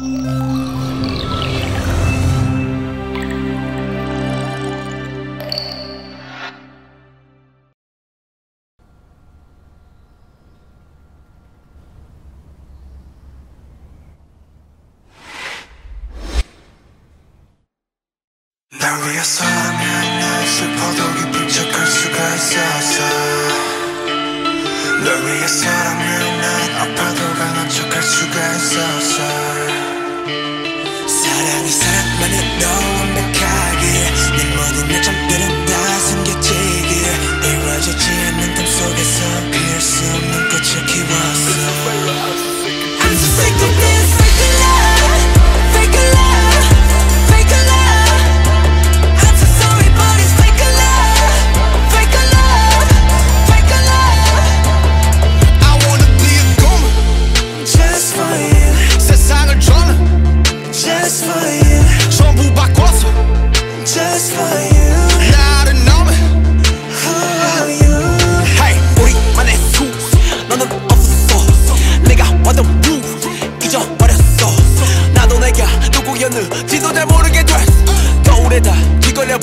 Now we are so many, I should hold on you. No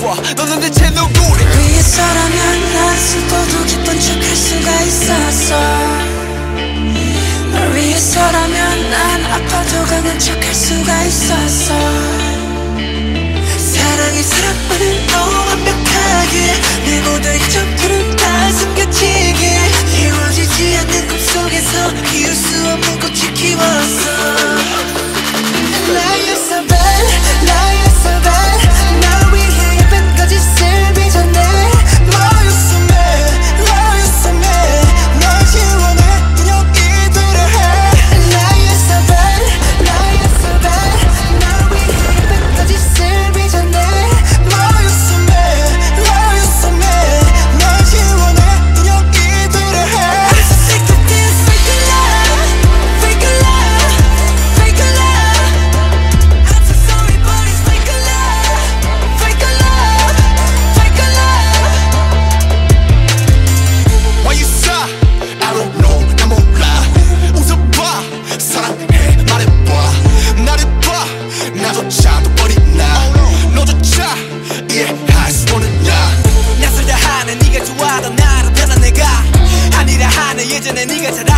좋아 너는 대체 누구래 위에 서라면 난 슬퍼도 기쁜 척할 수가 있었어 널 위에 서라면 난 아파도 강한 척할 수가 있었어 사랑이 사랑만은 너 완벽하게 내 모든 점 이제 내 네가 잘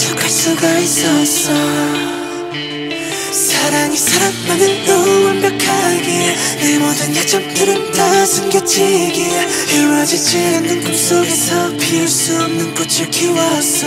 만족할 수가 있었어 사랑이 사람 만은 또 완벽하기에 내 모든 약점들은 다 숨겨지기에 이루어지지 않는 꿈속에서 피울 수 없는 꽃을 키웠어